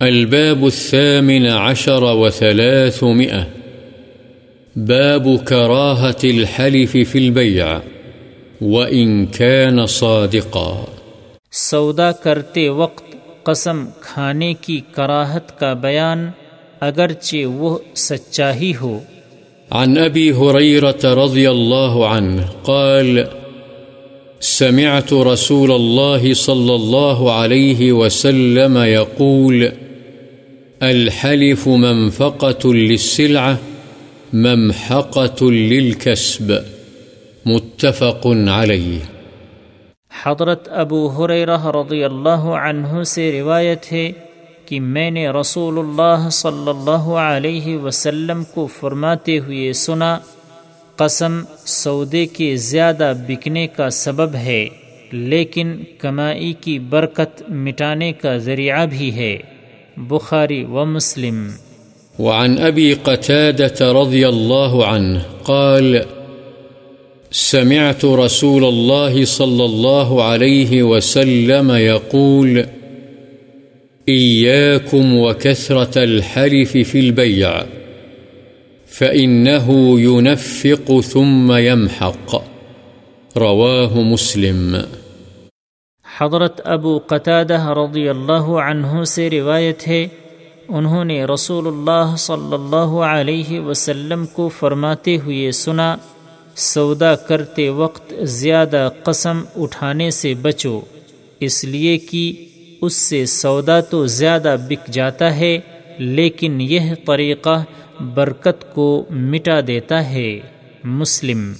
الباب الثامن عشر وثلاثمئة باب كراهة الحلف في البيع وإن كان صادقا. سودا کرتے وقت قسم کھانے کی کراہت کا بیان اگرچہ وہ سچا ہی ہو۔ عن أبي هريرة رضي الله عنه قال سمعت رسول الله صلى الله عليه وسلم يقول الحلف منفقة للسلعة ممحقة للكسب. متفق عليه. حضرت ابو حریرہ رضی اللہ عنہ سے روایت ہے کہ میں نے رسول اللہ صلی اللہ علیہ وسلم کو فرماتے ہوئے سنا، قسم سودے کے زیادہ بکنے کا سبب ہے، لیکن کمائی کی برکت مٹانے کا ذریعہ بھی ہے۔ بخاری و مسلم۔ وعن أبي قتادة رضي الله عنه قال، سمعت رسول الله صلى الله عليه وسلم يقول إياكم وكثرة الحلف في البيع فإنه ينفق ثم يمحق رواه مسلم۔ حضرت ابو قتادہ رضی اللہ عنہ سے روایت ہے، انہوں نے رسول اللہ صلی اللہ علیہ وسلم کو فرماتے ہوئے سنا، سودا کرتے وقت زیادہ قسم اٹھانے سے بچو، اس لیے کہ اس سے سودا تو زیادہ بک جاتا ہے، لیکن یہ طریقہ برکت کو مٹا دیتا ہے۔ مسلم